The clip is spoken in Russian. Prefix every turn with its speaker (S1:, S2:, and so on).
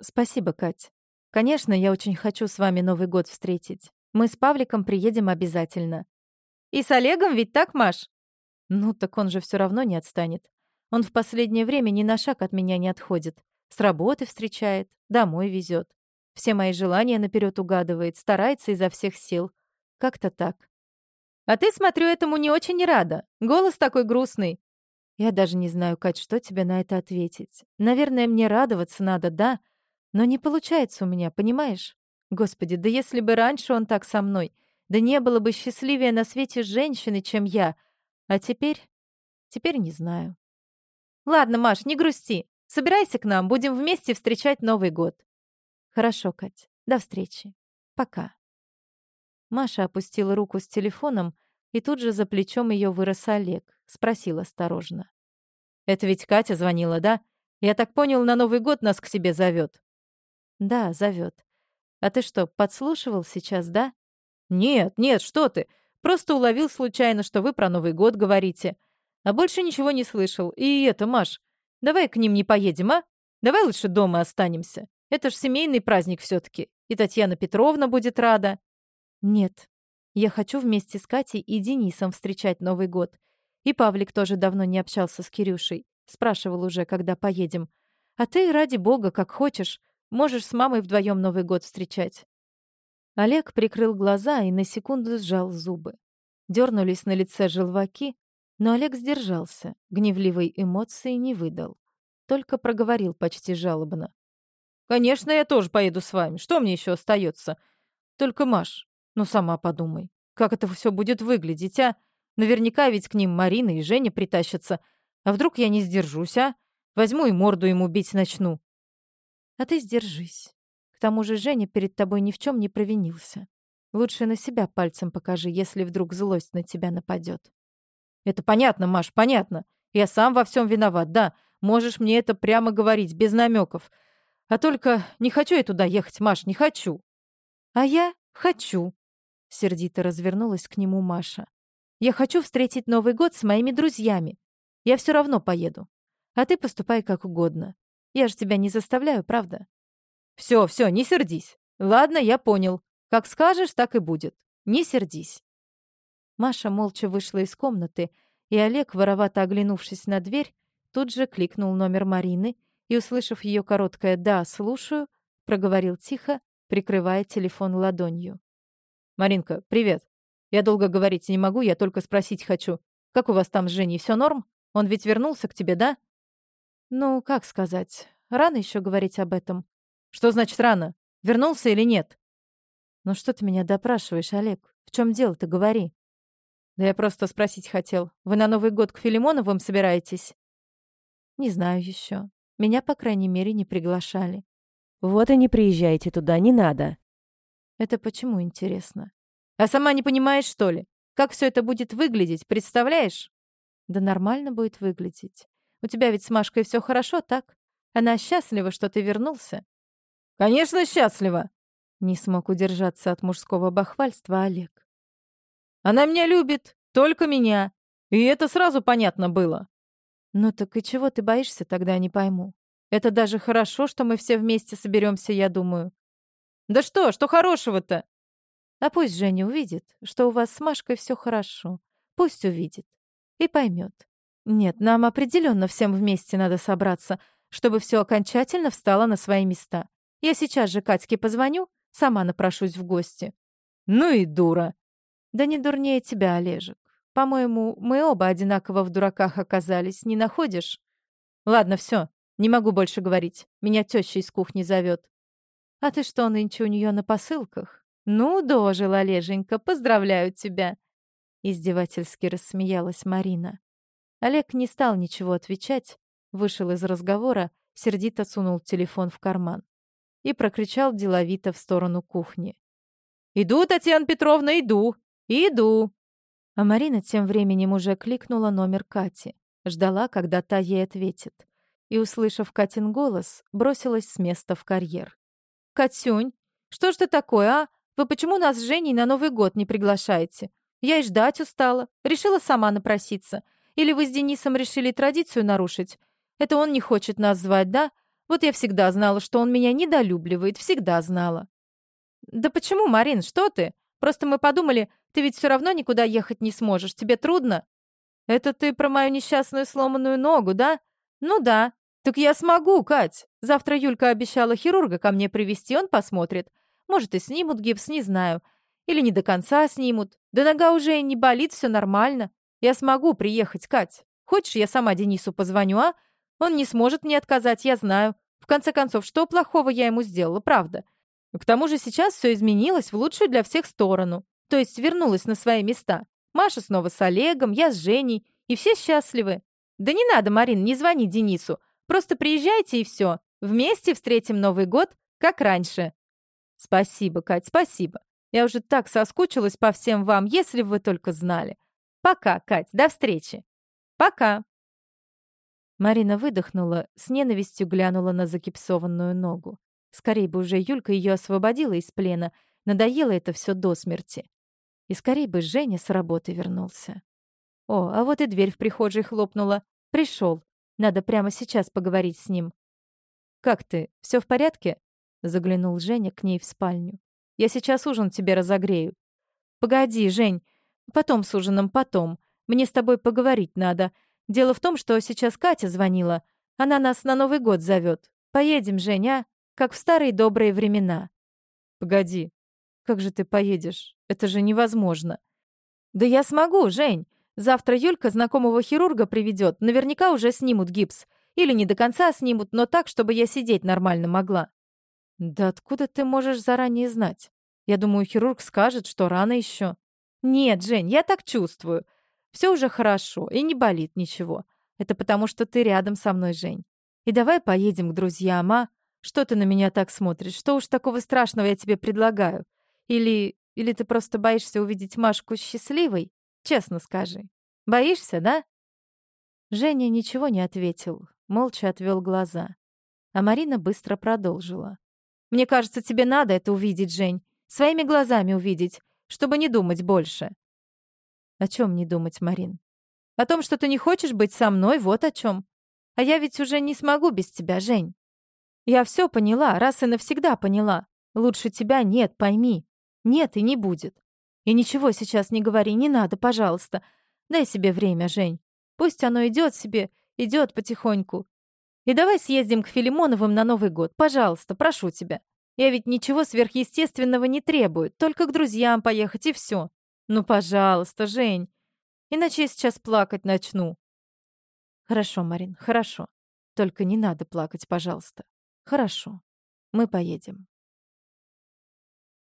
S1: Спасибо, Кать. Конечно, я очень хочу с вами Новый год встретить. Мы с Павликом приедем обязательно.
S2: И с Олегом ведь так, Маш?
S1: Ну, так он же все равно не отстанет. Он в последнее время ни на шаг от меня не отходит. С работы встречает, домой везет. Все мои желания наперед угадывает, старается изо всех сил. Как-то так.
S2: А ты, смотрю, этому не очень рада. Голос такой грустный.
S1: Я даже не знаю, Кать, что тебе на это ответить. Наверное, мне радоваться надо, да, но не получается у меня, понимаешь? Господи, да если бы раньше он так со мной, да не было бы счастливее на свете женщины, чем я. А теперь... Теперь не знаю.
S2: Ладно, Маш, не грусти. Собирайся к нам, будем вместе встречать Новый год.
S1: Хорошо, Кать. До встречи. Пока. Маша опустила руку с телефоном, и тут же за плечом ее вырос Олег. Спросил осторожно.
S2: «Это ведь Катя звонила, да? Я так понял, на Новый год нас к себе зовет.
S1: «Да, зовет. А ты что, подслушивал сейчас, да?»
S2: «Нет, нет, что ты. Просто уловил случайно, что вы про Новый год говорите. А больше ничего не слышал. И это, Маш, давай к ним не поедем, а? Давай лучше дома останемся. Это ж семейный праздник все таки И Татьяна Петровна будет рада».
S1: «Нет. Я хочу вместе с Катей и Денисом встречать Новый год. И Павлик тоже давно не общался с Кирюшей. Спрашивал уже, когда поедем. А ты, ради бога, как хочешь, можешь с мамой вдвоем Новый год встречать». Олег прикрыл глаза и на секунду сжал зубы. Дернулись на лице желваки, но Олег сдержался, гневливой эмоции не выдал. Только проговорил почти жалобно.
S2: «Конечно, я тоже поеду с вами. Что мне еще остается? Только, Маш, ну сама подумай, как это все будет выглядеть, а? Наверняка ведь к ним Марина и Женя притащатся. А вдруг я не сдержусь, а? Возьму и морду ему бить начну.
S1: А ты сдержись. К тому же Женя перед тобой ни в чем не провинился. Лучше на себя пальцем покажи, если вдруг злость на тебя нападет.
S2: Это понятно, Маш, понятно. Я сам во всем виноват, да. Можешь мне это прямо говорить, без намеков. А только не хочу я туда ехать, Маш, не хочу.
S1: А я хочу. Сердито развернулась к нему Маша. Я хочу встретить Новый год с моими друзьями. Я все равно поеду. А ты поступай как угодно. Я же тебя не заставляю, правда?
S2: Все, все, не сердись. Ладно, я понял. Как скажешь, так и будет. Не сердись.
S1: Маша молча вышла из комнаты, и Олег, воровато оглянувшись на дверь, тут же кликнул номер Марины и, услышав ее короткое «да, слушаю», проговорил тихо, прикрывая телефон ладонью.
S2: «Маринка, привет. Я долго говорить не могу, я только спросить хочу. Как у вас там с Женей, все норм? Он ведь вернулся к тебе, да?
S1: Ну, как сказать. Рано еще говорить об этом.
S2: Что значит рано? Вернулся или нет?
S1: Ну что ты меня допрашиваешь, Олег? В чем дело, ты говори.
S2: Да я просто спросить хотел. Вы на Новый год к Филимоновым собираетесь?
S1: Не знаю еще. Меня, по крайней мере, не приглашали.
S3: Вот и не приезжайте туда, не надо.
S1: Это почему, интересно?
S2: А сама не понимаешь, что ли? Как все это будет выглядеть, представляешь?
S1: Да нормально будет выглядеть. У тебя ведь с Машкой все хорошо, так? Она счастлива, что ты вернулся?
S2: Конечно, счастлива.
S1: Не смог удержаться от мужского бахвальства Олег.
S2: Она меня любит, только меня. И это сразу понятно было.
S1: Ну так и чего ты боишься тогда, не пойму. Это даже хорошо, что мы все вместе соберемся, я думаю.
S2: Да что, что хорошего-то?
S1: А пусть Женя увидит, что у вас с Машкой все хорошо. Пусть увидит. И поймет. Нет, нам определенно всем вместе надо собраться, чтобы все окончательно встало на свои места. Я сейчас же Катьке позвоню, сама напрошусь в гости.
S2: Ну и дура.
S1: Да не дурнее тебя, Олежек. По-моему, мы оба одинаково в дураках оказались, не находишь?
S2: Ладно, все, не могу больше говорить. Меня теща из кухни зовет.
S1: А ты что, нынче у нее на посылках? «Ну, дожил, Олеженька, поздравляю тебя!» Издевательски рассмеялась Марина. Олег не стал ничего отвечать, вышел из разговора, сердито сунул телефон в карман и прокричал деловито в сторону кухни.
S2: «Иду, Татьяна Петровна, иду! Иду!»
S1: А Марина тем временем уже кликнула номер Кати, ждала, когда та ей ответит, и, услышав Катин голос, бросилась с места в карьер.
S2: «Катюнь, что ж ты такое, а? Вы почему нас с Женей на Новый год не приглашаете? Я и ждать устала. Решила сама напроситься. Или вы с Денисом решили традицию нарушить? Это он не хочет нас звать, да?
S1: Вот я всегда знала, что он меня недолюбливает, всегда знала. Да почему, Марин, что ты? Просто мы подумали, ты ведь все равно никуда ехать не сможешь, тебе трудно. Это ты про мою несчастную сломанную ногу, да? Ну да. Так я смогу, Кать. Завтра Юлька обещала хирурга ко мне привести, он посмотрит. Может, и снимут гипс, не знаю. Или не до конца снимут. Да нога уже не болит, все нормально. Я смогу приехать, Кать. Хочешь, я сама Денису позвоню, а? Он не сможет мне отказать, я знаю. В конце концов, что плохого я ему сделала, правда? К тому же сейчас все изменилось в лучшую для всех сторону. То есть вернулась на свои места. Маша снова с Олегом, я с Женей. И все счастливы. Да не надо, Марин, не звони Денису. Просто приезжайте и все. Вместе встретим Новый год, как раньше. Спасибо, Кать, спасибо. Я уже так соскучилась по всем вам, если бы вы только знали. Пока, Кать, до встречи. Пока. Марина выдохнула, с ненавистью глянула на закипсованную ногу. Скорей бы уже Юлька ее освободила из плена. Надоело это все до смерти. И скорей бы Женя с работы вернулся. О, а вот и дверь в прихожей хлопнула. Пришел. Надо прямо сейчас поговорить с ним. «Как ты? Все в порядке?» Заглянул Женя к ней в спальню. «Я сейчас ужин тебе разогрею». «Погоди, Жень. Потом с ужином, потом. Мне с тобой поговорить надо. Дело в том, что сейчас Катя звонила. Она нас на Новый год зовет. Поедем, Женя, как в старые добрые времена». «Погоди. Как же ты поедешь? Это же невозможно». «Да я смогу, Жень. Завтра Юлька знакомого хирурга приведет. Наверняка уже снимут гипс. Или не до конца снимут, но так, чтобы я сидеть нормально могла». «Да откуда ты можешь заранее знать? Я думаю, хирург скажет, что рано еще». «Нет, Жень, я так чувствую. Все уже хорошо и не болит ничего. Это потому, что ты рядом со мной, Жень. И давай поедем к друзьям, а? Что ты на меня так смотришь? Что уж такого страшного я тебе предлагаю? Или... или ты просто боишься увидеть Машку счастливой? Честно скажи. Боишься, да?» Женя ничего не ответил, молча отвел глаза. А Марина быстро продолжила. «Мне кажется, тебе надо это увидеть, Жень. Своими глазами увидеть, чтобы не думать больше». «О чем не думать, Марин?» «О том, что ты не хочешь быть со мной, вот о чем. А я ведь уже не смогу без тебя, Жень. Я все поняла, раз и навсегда поняла. Лучше тебя нет, пойми. Нет и не будет. И ничего сейчас не говори, не надо, пожалуйста. Дай себе время, Жень. Пусть оно идет себе, идет потихоньку. И давай съездим к Филимоновым на Новый год, пожалуйста, прошу тебя. Я ведь ничего сверхъестественного не требую, только к друзьям поехать и все. Ну, пожалуйста, Жень. Иначе я сейчас плакать начну. Хорошо, Марин, хорошо. Только не надо плакать, пожалуйста. Хорошо. Мы поедем.